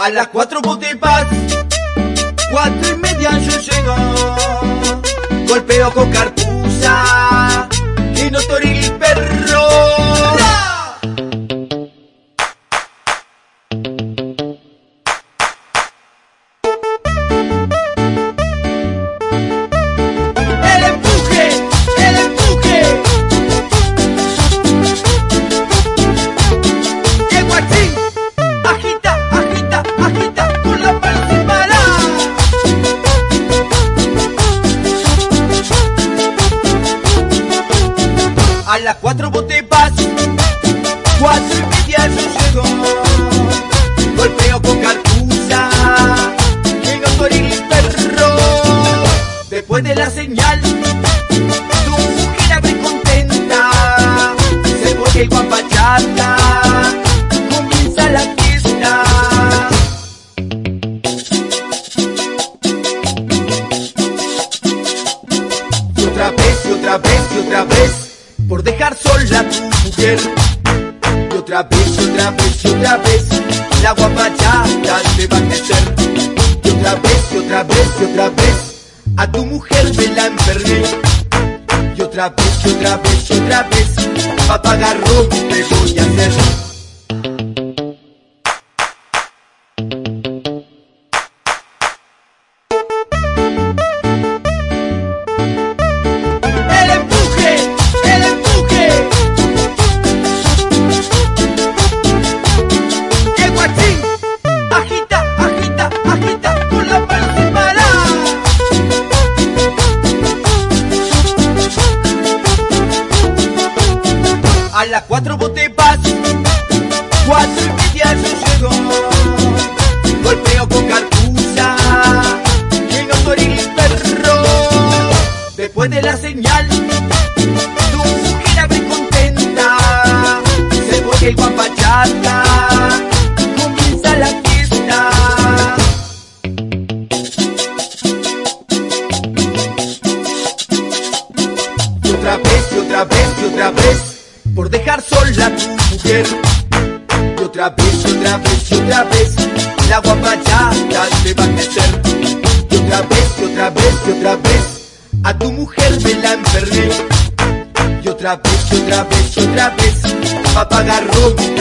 A las cuatro vos cuatro y media yo llego. Golpeo con cartuza y no las cuatro vos te vas, cuatro y media llego. Golpeo con cartuza, llega Toril el perro. Después de la señal, tu mujer abre contenta. Se pone guapachata, comienza la fiesta. Y otra vez, y otra vez, y otra vez, por dejar sola a tu mujer. Y otra vez, otra vez, otra vez, la guapachata te va a crecer. Y otra vez, y otra vez, y otra vez, a tu mujer me la enfermé. Y otra vez, y otra vez, y otra vez, pa' pagar ron te voy a hacer. A las cuatro vos te vas, cuatro y media yo llego. Golpeo con cartuza, que no soy el perro. Después de la señal, tu mujer abre contenta. Se pone el guapachata, comienza la fiesta. Otra vez, y otra vez, y otra vez, por dejar sola a tu mujer. Y otra vez, y otra vez, y otra vez, la guapachata te va a crecer. Y otra vez, y otra vez, y otra vez, a tu mujer me la enfermé. Y otra vez, y otra vez, y otra vez, pa' pagar ron